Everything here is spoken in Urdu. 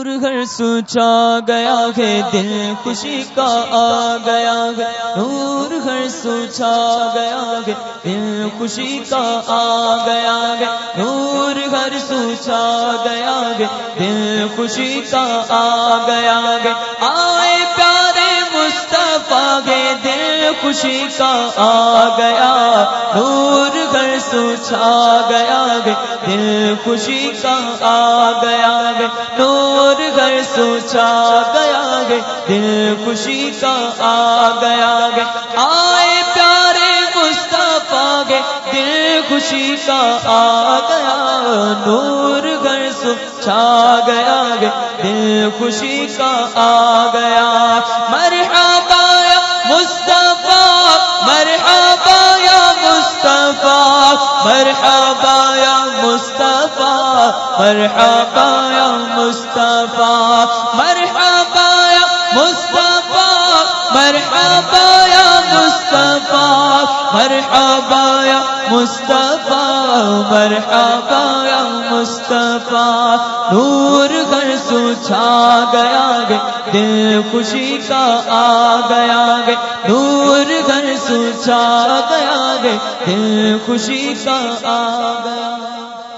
نور گھر سوچا گیا ہے، دل خوشی کا آ گیا ہے۔ نور گھر سوچا گیا ہے، دل خوشی کا آ گیا ہے۔ نور گھر سوچا گیا ہے، دل خوشی کا آ گیا ہے۔ آ خوشی کا آ گیا، نور گھر سوچا گیا گے، دل خوشی کا آ گیا گے، نور گھر سوچا گیا گے، دل خوشی کا آ گیا گے۔ آئے پیارے مصطفیٰ گے دل خوشی کا آ گیا، نور گھر سوچا گیا گے، دل خوشی کا آ گیا۔ مرحبا یا مصطفیٰ، مرحبا یا مصطفیٰ، مرحبا یا مصطفیٰ، مرحبا یا مصطفیٰ، مرحبا یا مصطفیٰ، مرحبا یا مصطفیٰ، مرحبا یا مصطفیٰ، نور گھر سوچا گیا دل خوشی کا آ گیا سوچا گیا گے دل خوشی کا آ گیا۔